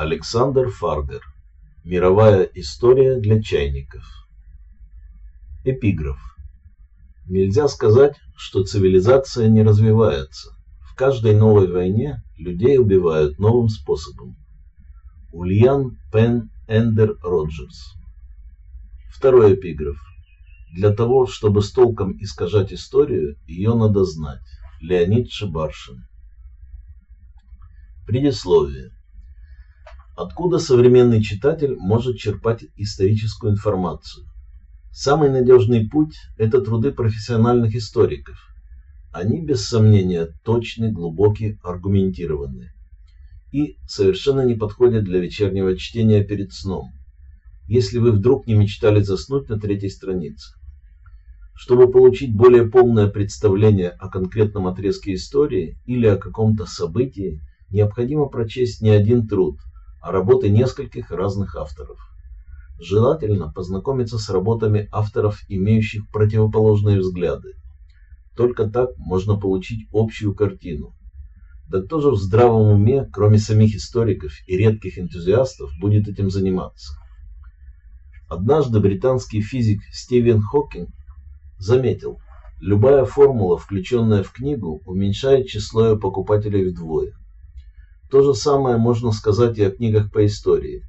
Александр Фаргер. Мировая история для чайников. Эпиграф. Нельзя сказать, что цивилизация не развивается. В каждой новой войне людей убивают новым способом. Ульян Пен Эндер Роджерс. Второй эпиграф. Для того, чтобы с толком искажать историю, ее надо знать. Леонид Шибаршин. Предисловие. Откуда современный читатель может черпать историческую информацию? Самый надежный путь – это труды профессиональных историков. Они, без сомнения, точны, глубокие, аргументированные. И совершенно не подходят для вечернего чтения перед сном, если вы вдруг не мечтали заснуть на третьей странице. Чтобы получить более полное представление о конкретном отрезке истории или о каком-то событии, необходимо прочесть не один труд, работы нескольких разных авторов. Желательно познакомиться с работами авторов, имеющих противоположные взгляды. Только так можно получить общую картину. Да кто же в здравом уме, кроме самих историков и редких энтузиастов, будет этим заниматься? Однажды британский физик Стивен Хокинг заметил, любая формула, включенная в книгу, уменьшает число ее покупателей вдвое. То же самое можно сказать и о книгах по истории.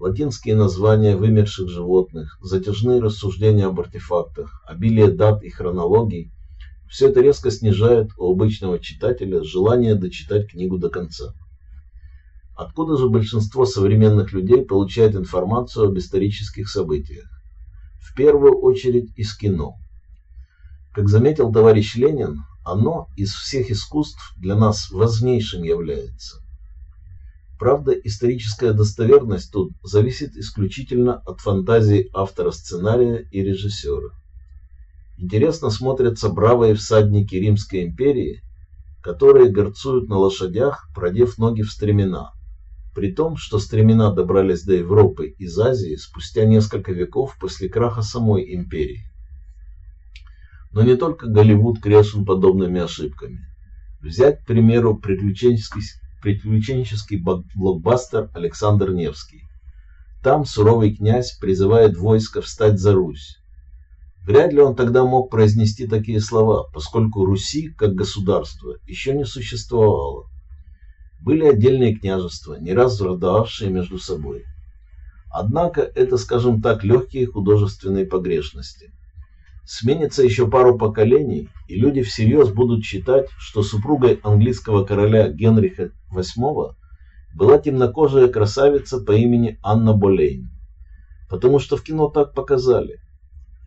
Латинские названия вымерших животных, затяжные рассуждения об артефактах, обилие дат и хронологий – все это резко снижает у обычного читателя желание дочитать книгу до конца. Откуда же большинство современных людей получает информацию об исторических событиях? В первую очередь из кино. Как заметил товарищ Ленин, оно из всех искусств для нас важнейшим является. Правда, историческая достоверность тут зависит исключительно от фантазии автора сценария и режиссера. Интересно смотрятся бравые всадники Римской империи, которые горцуют на лошадях, продев ноги в стремена, при том, что стремена добрались до Европы из Азии спустя несколько веков после краха самой империи. Но не только Голливуд грешен подобными ошибками. Взять, к примеру, приключенческий приключенческий блокбастер Александр Невский. Там суровый князь призывает войско встать за Русь. Вряд ли он тогда мог произнести такие слова, поскольку Руси, как государство, еще не существовало. Были отдельные княжества, не раз враждовавшие между собой. Однако это, скажем так, легкие художественные погрешности. Сменится еще пару поколений, и люди всерьез будут считать, что супругой английского короля Генриха VIII была темнокожая красавица по имени Анна Болейн. Потому что в кино так показали.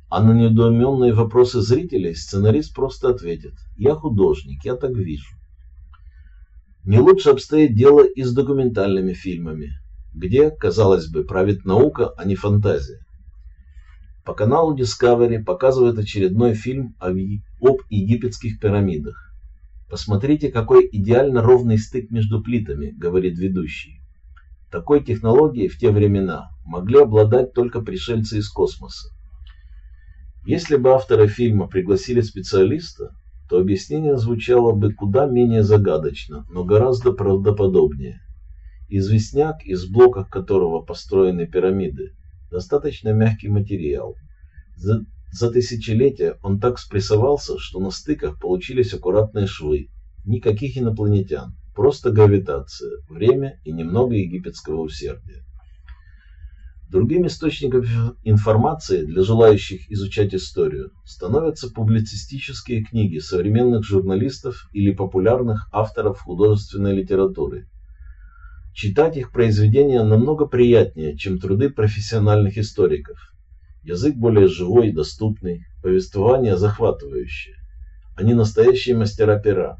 А на недоуменные вопросы зрителей сценарист просто ответит «Я художник, я так вижу». Не лучше обстоит дело и с документальными фильмами, где, казалось бы, правит наука, а не фантазия. По каналу Discovery показывают очередной фильм об египетских пирамидах. «Посмотрите, какой идеально ровный стык между плитами», — говорит ведущий. Такой технологией в те времена могли обладать только пришельцы из космоса. Если бы авторы фильма пригласили специалиста, то объяснение звучало бы куда менее загадочно, но гораздо правдоподобнее. Известняк, из блоков которого построены пирамиды, достаточно мягкий материал. За, за тысячелетия он так спрессовался, что на стыках получились аккуратные швы. Никаких инопланетян, просто гравитация, время и немного египетского усердия. Другим источником информации для желающих изучать историю становятся публицистические книги современных журналистов или популярных авторов художественной литературы, Читать их произведения намного приятнее, чем труды профессиональных историков. Язык более живой и доступный, повествование захватывающее. Они настоящие мастера пера.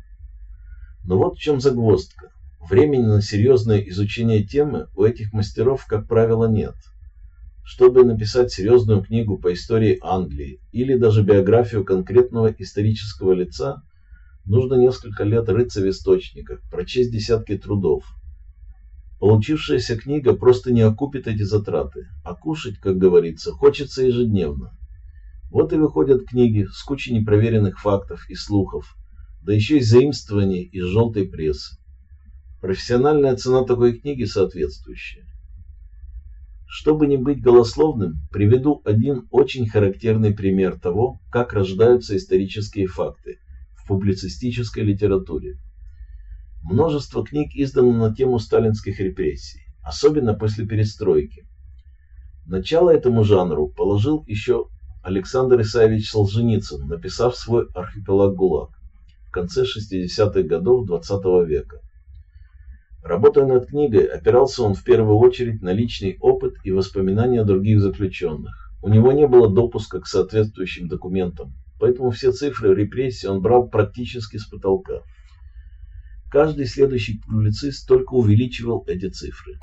Но вот в чем загвоздка. Времени на серьезное изучение темы у этих мастеров, как правило, нет. Чтобы написать серьезную книгу по истории Англии или даже биографию конкретного исторического лица, нужно несколько лет рыться в источниках, прочесть десятки трудов, Получившаяся книга просто не окупит эти затраты, а кушать, как говорится, хочется ежедневно. Вот и выходят книги с кучей непроверенных фактов и слухов, да еще и заимствований из желтой прессы. Профессиональная цена такой книги соответствующая. Чтобы не быть голословным, приведу один очень характерный пример того, как рождаются исторические факты в публицистической литературе. Множество книг издано на тему сталинских репрессий, особенно после перестройки. Начало этому жанру положил еще Александр Исаевич Солженицын, написав свой «Архипелаг ГУЛАГ» в конце 60-х годов XX -го века. Работая над книгой, опирался он в первую очередь на личный опыт и воспоминания других заключенных. У него не было допуска к соответствующим документам, поэтому все цифры репрессий он брал практически с потолка. Каждый следующий публицист только увеличивал эти цифры.